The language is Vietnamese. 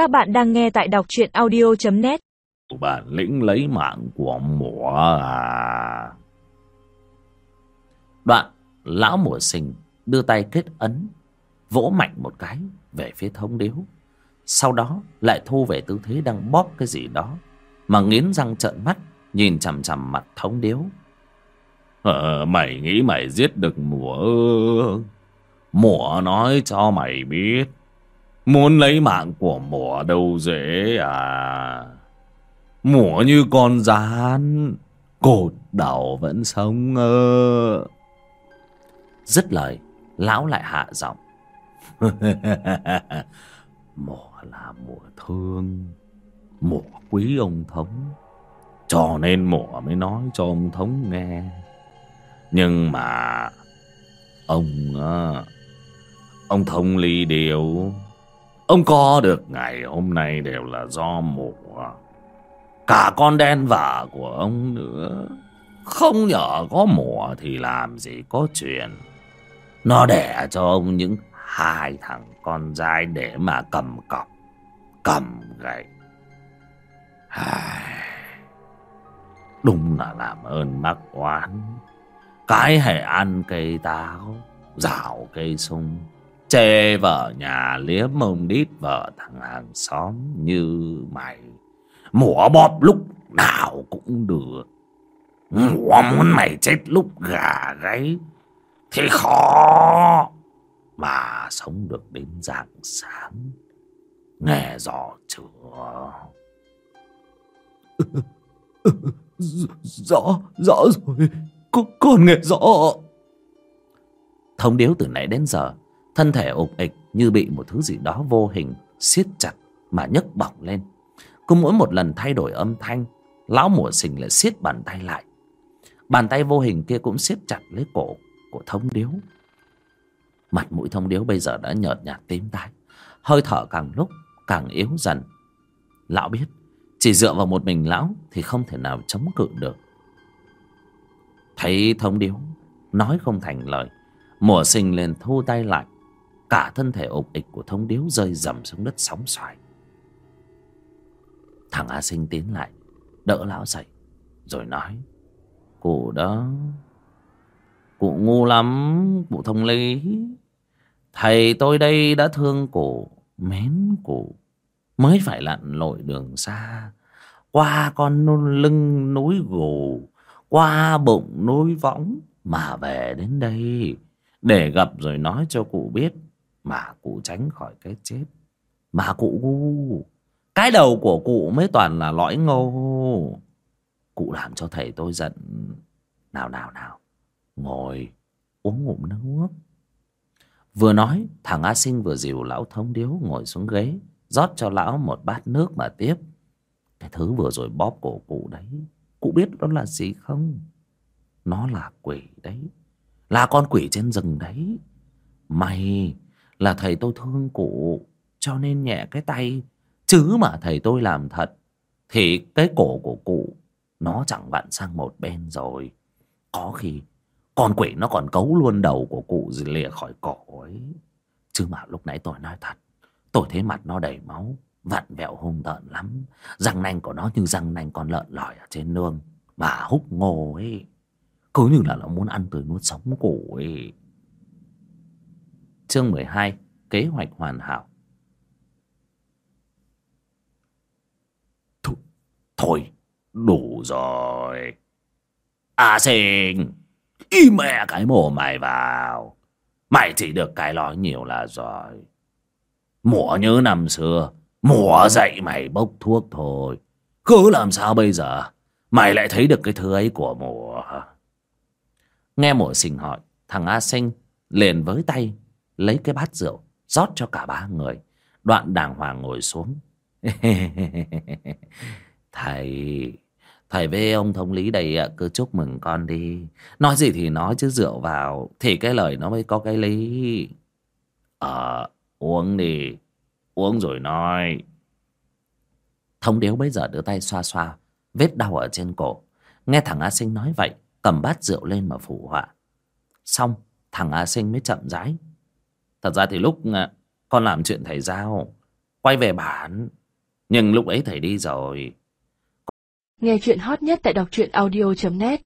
Các bạn đang nghe tại đọc truyện audio.net Bản lĩnh lấy mạng của mùa à. Đoạn Lão mùa sinh đưa tay kết ấn Vỗ mạnh một cái về phía thông điếu. Sau đó lại thu về tư thế đang bóp cái gì đó Mà nghiến răng trợn mắt Nhìn chằm chằm mặt thống điếu. Ờ, Mày nghĩ mày giết được mùa ư? Mùa nói cho mày biết. Muốn lấy mạng của mùa đâu dễ à? Mùa như con rán, Cột đầu vẫn sống ơ Dứt lời, Lão lại hạ giọng. Mùa là mùa thương, Mùa quý ông thống. Cho nên mùa mới nói cho ông thống nghe. Nhưng mà, Ông á Ông thống ly điều. Ông có được ngày hôm nay đều là do mổ Cả con đen vợ của ông nữa. Không nhờ có mùa thì làm gì có chuyện. Nó đẻ cho ông những hai thằng con trai để mà cầm cọc, Cầm gậy. Đúng là làm ơn mắc oán. Cái hệ ăn cây táo, Rào cây sung. Chê vợ nhà liếm mông đít vợ thằng hàng xóm như mày. Mùa bóp lúc nào cũng được. Mùa muốn mày chết lúc gà gáy Thì khó Mà sống được đến rạng sáng. Nghe rõ chưa? Rõ, rõ rồi. Con, con nghe rõ. Thông điếu từ nãy đến giờ Thân thể ục ịch như bị một thứ gì đó vô hình siết chặt mà nhấc bỏng lên. Cứ mỗi một lần thay đổi âm thanh, lão mùa sình lại siết bàn tay lại. Bàn tay vô hình kia cũng siết chặt lấy cổ của thông điếu. Mặt mũi thông điếu bây giờ đã nhợt nhạt tím tái. Hơi thở càng lúc càng yếu dần. Lão biết, chỉ dựa vào một mình lão thì không thể nào chống cự được. Thấy thông điếu, nói không thành lời. Mùa sinh liền thu tay lại Cả thân thể ục ịch của thông điếu rơi rầm xuống đất sóng xoài. Thằng A Sinh tiến lại, Đỡ lão dậy, Rồi nói, Cụ đó, Cụ ngu lắm, Cụ thông lý. Thầy tôi đây đã thương cụ, Mến cụ, Mới phải lặn lội đường xa. Qua con lưng núi gù, Qua bụng núi võng Mà về đến đây Để gặp rồi nói cho cụ biết mà cụ tránh khỏi cái chết. Mà cụ cái đầu của cụ mới toàn là lõi ngô cụ làm cho thầy tôi giận. Nào nào nào. Ngồi, uống ngụm nước. Vừa nói, thằng a sinh vừa dìu lão thống điếu ngồi xuống ghế, rót cho lão một bát nước mà tiếp. Cái thứ vừa rồi bóp cổ cụ đấy, cụ biết đó là gì không? Nó là quỷ đấy. Là con quỷ trên rừng đấy. Mày là thầy tôi thương cụ, cho nên nhẹ cái tay. Chứ mà thầy tôi làm thật, thì cái cổ của cụ, nó chẳng vặn sang một bên rồi. Có khi, con quỷ nó còn cấu luôn đầu của cụ gì lìa khỏi cổ ấy. Chứ mà lúc nãy tôi nói thật, tôi thấy mặt nó đầy máu, vặn vẹo hung tợn lắm. Răng nanh của nó như răng nanh con lợn lòi ở trên nương, mà húc ngô ấy. Cứ như là nó muốn ăn tươi nuốt sống cụ ấy. Chương 12 Kế hoạch hoàn hảo. Thôi, thôi đủ rồi. À sinh Y mẹ cái mồm mày vào. Mày chỉ được cái nói nhiều là rồi Mùa nhớ năm xưa Mùa dạy mày bốc thuốc thôi. Cứ làm sao bây giờ? Mày lại thấy được cái thứ ấy của mùa Nghe mùa sinh hỏi Thằng A Sinh liền với tay lấy cái bát rượu, rót cho cả ba người. Đoạn đàng hoàng ngồi xuống. Thầy thầy với ông thống lý đây cứ chúc mừng con đi. Nói gì thì nói chứ rượu vào, thì cái lời nó mới có cái lý. Ờ uống đi, uống rồi nói. Thống điếu bây giờ đưa tay xoa xoa vết đau ở trên cổ. Nghe thằng a sinh nói vậy, cầm bát rượu lên mà phụ họa. Xong, thằng a sinh mới chậm rãi Thật ra thì lúc ờ, con làm chuyện thầy giao, quay về bản nhưng lúc ấy thầy đi rồi. Nghe chuyện hot nhất tại đọc truyện audio.net